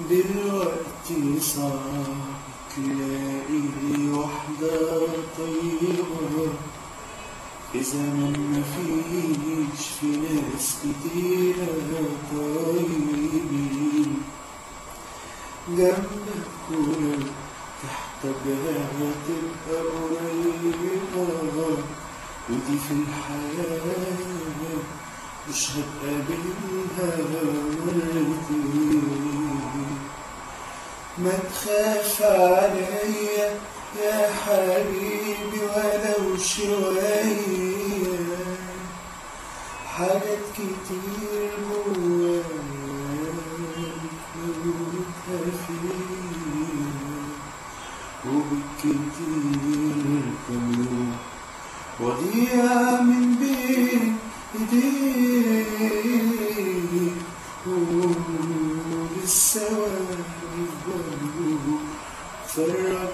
دلوقتي صعب تلاقي واحدة طيبة في زمن مفيش في ناس كتيرة طيبين جنبك ولو تحتاجها تبقى قريبة ودي في الحياة مش هتقابلها مرتين ما تخاف عليا يا حبيبي ولو شوية. حاجات كتير جوايا وبالكتير كم يوم وضيع من بين ايديك ولسه Sarah,